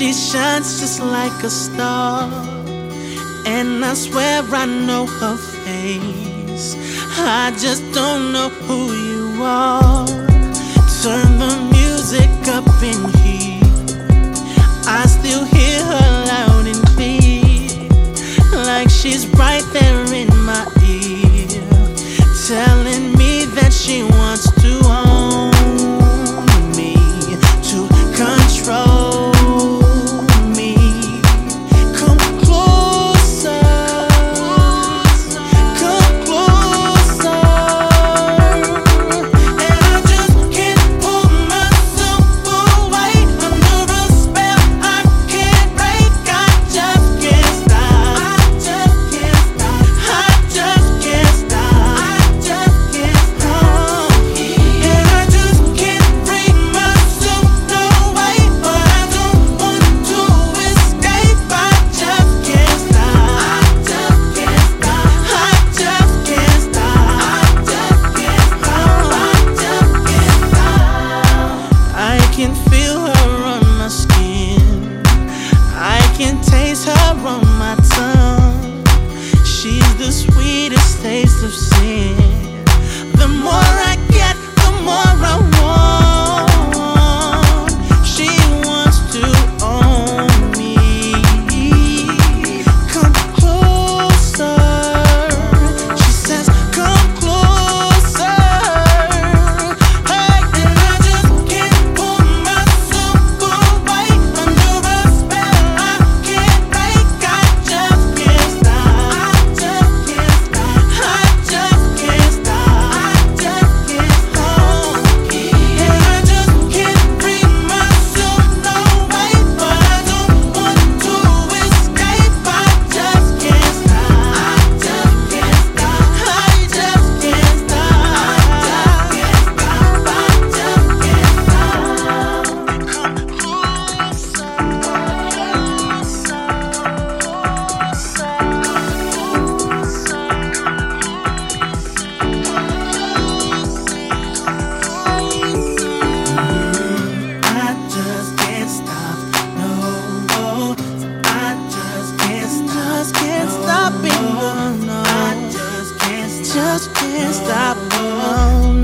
she shines just like a star. And I swear I know her face. I just don't know who you are. Turn the music up in here. can taste her on my tongue. She's the sweetest taste of sin. just can't stop. Oh.